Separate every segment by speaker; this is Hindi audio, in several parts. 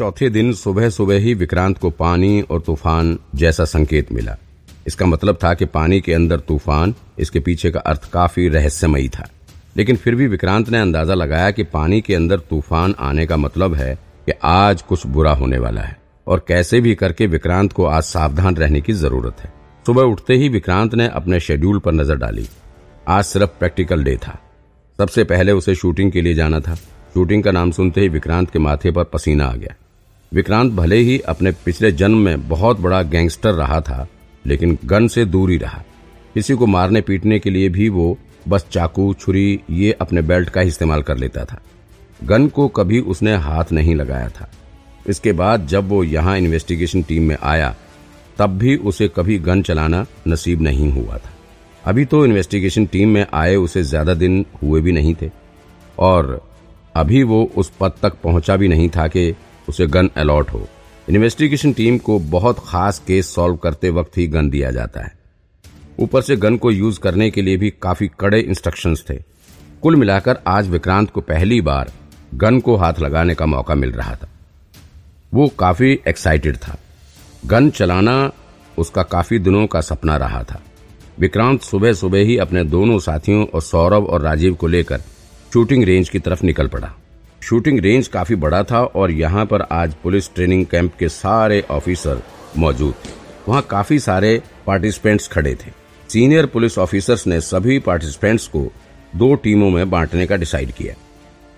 Speaker 1: चौथे दिन सुबह सुबह ही विक्रांत को पानी और तूफ़ान जैसा संकेत मिला। इसका मतलब था कि पानी के अंदर तूफ़ान, इसके पीछे का अर्थ काफ़ी रहस्यमयी था। लेकिन फिर भी विक्रांत ने अंदाज़ा लगाया कि पानी के अंदर तूफ़ान आने का मतलब है कि आज कुछ बुरा होने वाला है और कैसे भी करके विक्रांत को आज सावधान रहने की ज़रूरत है। सुबह उठते ही विक्रांत ने अपने शेड्यूल पर नज़र डाली। आज सिर्फ़ प्रैक्टिकल डे था। सबसे पहले उसे शूटिंग के लिए जाना था। शूटिंग का नाम सुनते ही विक्रांत के माथे पर पसीना आ गया। विक्रांत भले ही अपने पिछले जन्म में बहुत बड़ा गैंगस्टर रहा था, लेकिन गन से दूर ही रहा। किसी को मारने पीटने के लिए भी वो बस चाकू, छुरी, ये अपने बेल्ट का इस्तेमाल कर लेता था। गन को कभी उसने हाथ नहीं लगाया था। इसके बाद जब वो यहाँ इन्वेस्टिगेशन टीम में आया, तब भी उसे कभी गन चलाना नसीब नहीं हुआ था। अभी तो इन्वेस्टिगेशन टीम में आए उसे ज़्यादा दिन हुए भी नहीं थे, और अभी वो उस पद तक पहुँचा भी नहीं था कि उसे गन अलॉट हो। इन्वेस्टिगेशन टीम को बहुत खास केस सॉल्व करते वक्त ही गन दिया जाता है। ऊपर से गन को यूज़ करने के लिए भी काफ़ी कड़े इंस्ट्रक्शंस थे। कुल मिलाकर आज विक्रांत को पहली बार गन को हाथ लगाने का मौका मिल रहा था। वो काफ़ी एक्साइटेड था। गन चलाना उसका काफ़ी दिनों का सपना रहा था। विक्रांत सुबह सुबह ही अपने दोनों साथियों और सौरभ और राजीव को लेकर शूटिंग रेंज की तरफ़ निकल पड़ा। शूटिंग रेंज काफ़ी बड़ा था और यहाँ पर आज पुलिस ट्रेनिंग कैंप के सारे ऑफिसर मौजूद थे। वहाँ काफ़ी सारे पार्टिसिपेंट्स खड़े थे। सीनियर पुलिस ऑफिसर्स ने सभी पार्टिसिपेंट्स को दो टीमों में बांटने का डिसाइड किया।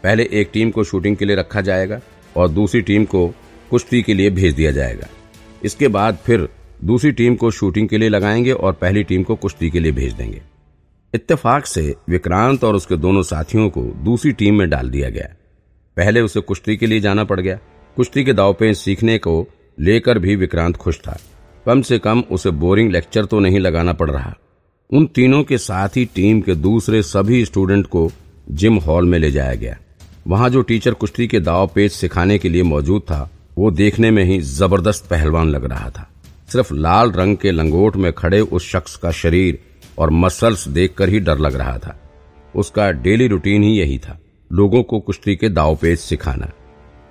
Speaker 1: पहले एक टीम को शूटिंग के लिए रखा जाएगा और दूसरी टीम को कुश्ती के लिए भेज दिया जाएगा। इसके बाद फिर दूसरी टीम को शूटिंग के लिए लगाएँगे और पहली टीम को कुश्ती के लिए भेज देंगे। इत्तेफाक से विक्रांत और उसके दोनों साथियों को दूसरी टीम में डाल दिया गया। पहले उसे कुश्ती के लिए जाना पड़ गया। कुश्ती के दाव पे सीखने को लेकर भी विक्रांत खुश था। कम से कम उसे बोरिंग लेक्चर तो नहीं लगाना पड़ रहा। उन तीनों के साथ ही टीम के दूसरे सभी स्टूडेंट को जिम हॉल में ले जाया गया। वहाँ जो टीचर कुश्ती के दाव पेच सिखाने के लिए मौजूद था, वो देखने में ही ज़बरदस्त पहलवान लग रहा था। सिर्फ़ लाल रंग के लंगोट में खड़े उस शख्स का शरीर और मसल्स देखकर ही डर लग रहा था। उसका डेली रूटीन ही यही था। लोगों को कुश्ती के दाव पेच सिखाना।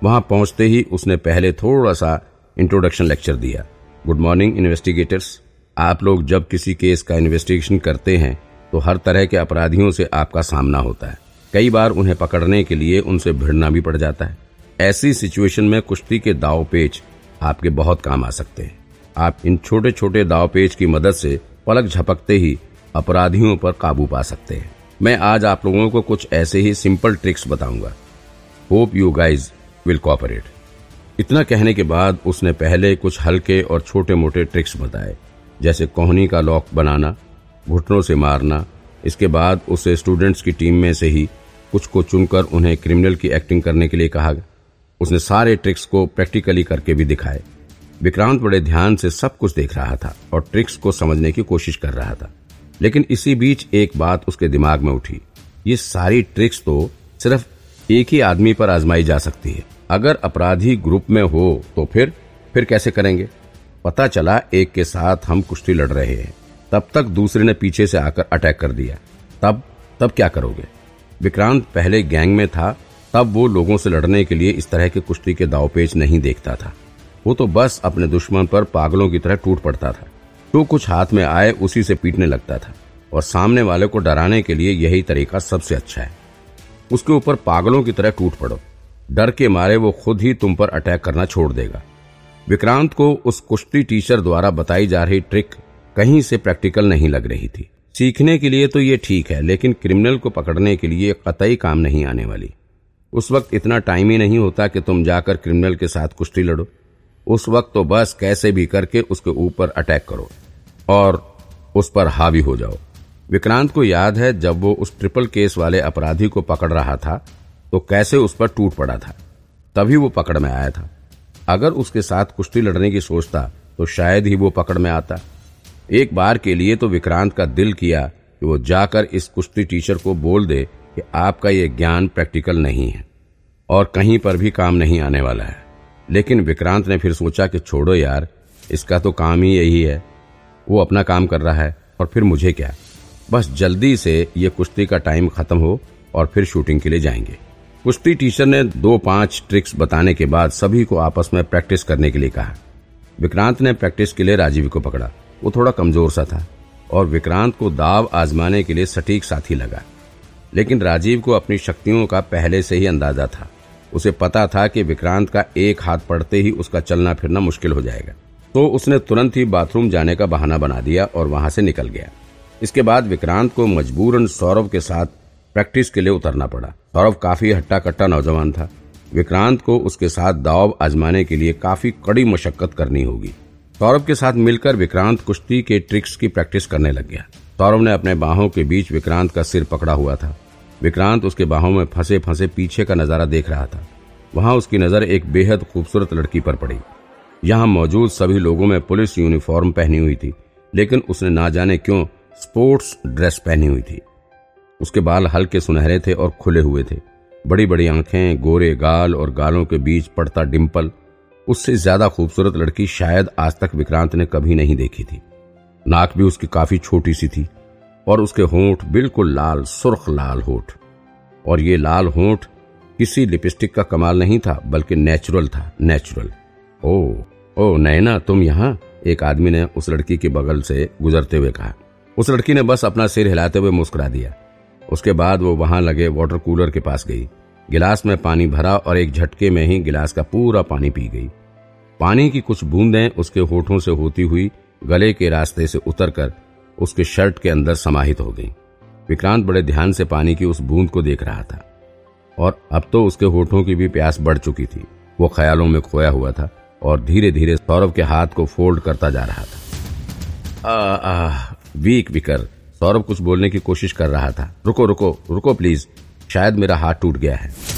Speaker 1: वहाँ पहुँचते ही उसने पहले थोड़ा सा इंट्रोडक्शन लेक्चर दिया। गुड मॉर्निंग इन्वेस्टिगेटर्स आप लोग जब किसी केस का इन्वेस्टिगेशन करते हैं तो हर तरह के अपराधियों से आपका सामना होता है। कई बार उन्हें पकड़ने के लिए उनसे भिड़ना भी पड़ जाता है। ऐसी सिचुएशन में कुश्ती के दाव पेच आपके बहुत काम आ सकते हैं। आप इन छोटे छोटे दाव पेच की मदद से पलक झपकते ही अपराधियों पर काबू पा सकते हैं। मैं आज आप लोगों को कुछ ऐसे ही सिंपल ट्रिक्स बताऊँगा। Hope you guys will cooperate इतना कहने के बाद उसने पहले कुछ हल्के और छोटे मोटे ट्रिक्स बताए, जैसे कोहनी का लॉक बनाना, घुटनों से मारना, इसके बाद उसे स्टूडेंट्स की टीम में से ही कुछ को चुनकर उन्हें क्रिमिनल की एक्टिंग करने के लिए कहा उसने सारे ट्रिक्स को प्रैक्टिकली करके भी दिखाए। विक्रांत बड़े ध्यान से सब कुछ देख रहा था और ट्रिक्स को समझने की कोशिश कर रहा था। लेकिन इसी बीच एक बात उसके दिमाग में उठी। ये सारी ट्रिक्स तो सिर्फ़ एक ही आदमी पर आजमाई जा सकती है। अगर अपराधी ग्रुप में हो तो फिर फिर कैसे करेंगे? पता चला एक के साथ हम कुश्ती लड़ रहे हैं। तब तक दूसरे ने पीछे से आकर अटैक कर दिया। तब तब क्या करोगे? विक्रांत पहले गैंग में था, तब वो लोगों से लड़ने के लिए इस तरह के कुश्ती के दावपेच नहीं देखता था। वो तो बस अपने दुश्मन पर पागलों की तरह टूट पड़ता था। जो कुछ हाथ में आए उसी से पीटने लगता था, और सामने वाले को डराने के लिए यही तरीका सबसे अच्छा है। उसके ऊपर पागलों की तरह टूट पड़ो। डर के मारे वो खुद ही तुम पर अटैक करना छोड़ देगा। विक्रांत को उस कुश्ती टीचर द्वारा बताई जा रही ट्रिक कहीं से प्रैक्टिकल नहीं लग रही थी। सीखने के लिए तो ये ठीक है, लेकिन क्रिमिनल को पकड़ने के लिए कतई काम नहीं आने वाली। उस वक्त इतना टाइम ही नहीं होता कि तुम जाकर क्रिमिनल के साथ कुश्ती लड़ो। उस वक्त तो बस कैसे भी करके उसके ऊपर अटैक करो। और उस पर हावी हो जाओ। विक्रांत को याद है, जब वो उस ट्रिपल केस वाले अपराधी को पकड़ रहा था तो कैसे उस पर टूट पड़ा था। तभी वो पकड़ में आया था। अगर उसके साथ कुश्ती लड़ने की सोचता तो शायद ही वो पकड़ में आता। एक बार के लिए तो विक्रांत का दिल किया कि वो जाकर इस कुश्ती टीचर को बोल दे कि आपका ये ज्ञान प्रैक्टिकल नहीं है और कहीं पर भी काम नहीं आने वाला है। लेकिन विक्रांत ने फिर सोचा कि छोड़ो यार, इसका तो काम ही यही है। वो अपना काम कर रहा है और फिर मुझे क्या? बस जल्दी से ये कुश्ती का टाइम खत्म हो और फिर शूटिंग के लिए जाएँगे। कुश्ती टीचर ने दो पाँच ट्रिक्स बताने के बाद सभी को आपस में प्रैक्टिस करने के लिए कहा। विक्रांत ने प्रैक्टिस के लिए राजीव को पकड़ा। वो थोड़ा कमज़ोर सा था और विक्रांत को दाव आजमाने के लिए सटीक साथी लगा। लेकिन राजीव को अपनी शक्तियों का पहले से ही अंदाज़ा था। उसे पता था कि विक्रांत का एक हाथ पड़ते ही उसका चलना फिरना मुश्किल हो जाएगा। तो उसने तुरंत ही बाथरूम जाने का बहाना बना दिया और वहाँ से निकल गया। इसके बाद विक्रांत को मजबूरन सौरभ के साथ प्रैक्टिस के लिए उतरना पड़ा। सौरभ काफ़ी हट्टा कट्टा नौजवान था। विक्रांत को उसके साथ दाव आजमाने के लिए काफ़ी कड़ी मशक्कत करनी होगी। सौरभ के साथ मिलकर विक्रांत कुश्ती के ट्रिक्स की प्रैक्टिस करने लग गया। सौरभ ने अपने बाहों के बीच विक्रांत का सिर पकड़ा हुआ था। विक्रांत उसके बाहों में फंसे फंसे पीछे का नज़ारा देख रहा था। वहाँ उसकी नज़र एक बेहद खूबसूरत लड़की पर पड़ी। यहाँ मौजूद सभी लोगों में पुलिस यूनिफॉर्म पहनी हुई थी, लेकिन उसने ना जाने क्यों स्पोर्ट्स ड्रेस पहनी हुई थी। उसके बाल हल्के सुनहरे थे और खुले हुए थे। बड़ी बड़ी आँखें, गोरे गाल और गालों के बीच पड़ता डिम्पल उससे ज़्यादा खूबसूरत लड़की शायद आज तक विक्रांत ने कभी नहीं देखी थी। नाक भी उसकी काफ़ी छोटी सी थी और उसके होंठ बिल्कुल लाल, सुर्ख लाल होठ। और ये लाल होंठ किसी लिपस्टिक का कमाल नहीं था, बल्कि नेचुरल था, नेचुरल। ओ ओ, नैना, तुम यहाँ? एक आदमी ने उस लड़की के बगल से गुजरते हुए कहा। उस लड़की ने बस अपना सिर हिलाते हुए मुस्कुरा दिया। उसके बाद वो वहाँ लगे वाटर कूलर के पास गई। गिलास में पानी भरा और एक झटके में ही गिलास का पूरा पानी पी गई। पानी की कुछ बूंदें उसके होठों से होती हुई गले के रास्ते से उतरकर उसके शर्ट के अंदर समाहित हो गई। विक्रांत बड़े ध्यान से पानी की उस बूंद को देख रहा था। और अब तो उसके होठों की भी प्यास बढ़ चुकी थी। वो ख्यालों में खोया हुआ था। और धीरे धीरे सौरभ के हाथ को फोल्ड करता जा रहा था। आ, आ, वीक विकर सौरभ कुछ बोलने की कोशिश कर रहा था। रुको रुको रुको प्लीज़। शायद मेरा हाथ टूट गया है।